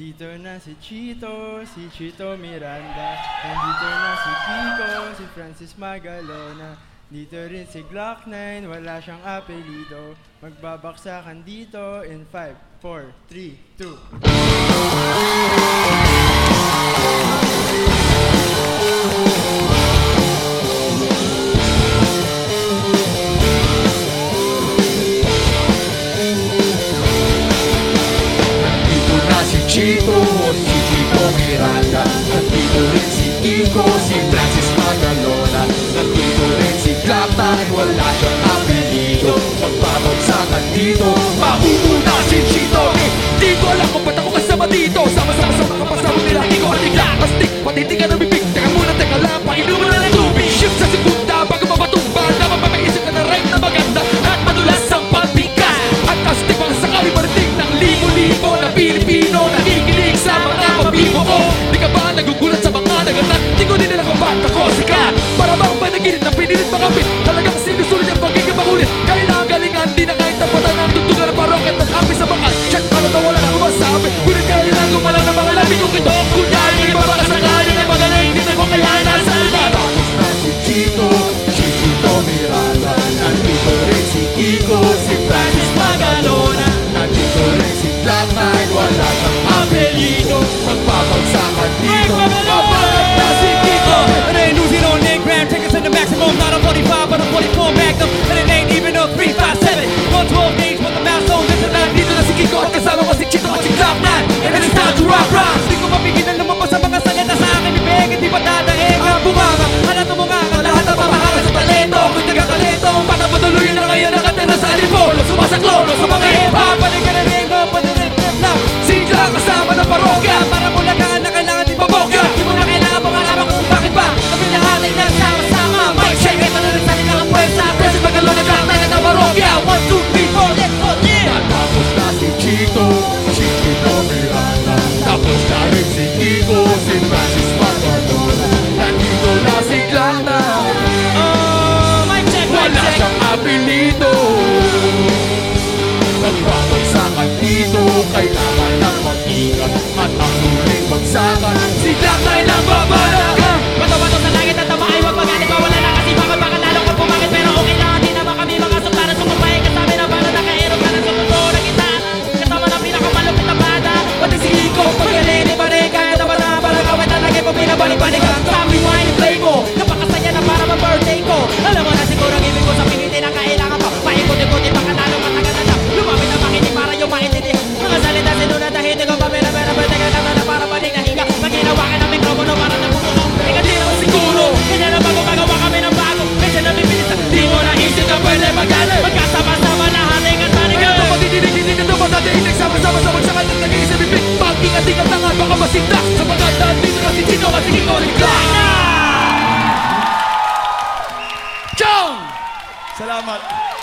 Dito na si Chito, si Chito Miranda. Nandito na si Kiko, si Francis Magalona. Dito rin si Glock 9, wala siyang apelido. Magbabaksakan dito in 5, 4, 3, 2. Chico, Chico Miranda, Chico Lizzi, Chico Silvio. Everybody got time. Salamat.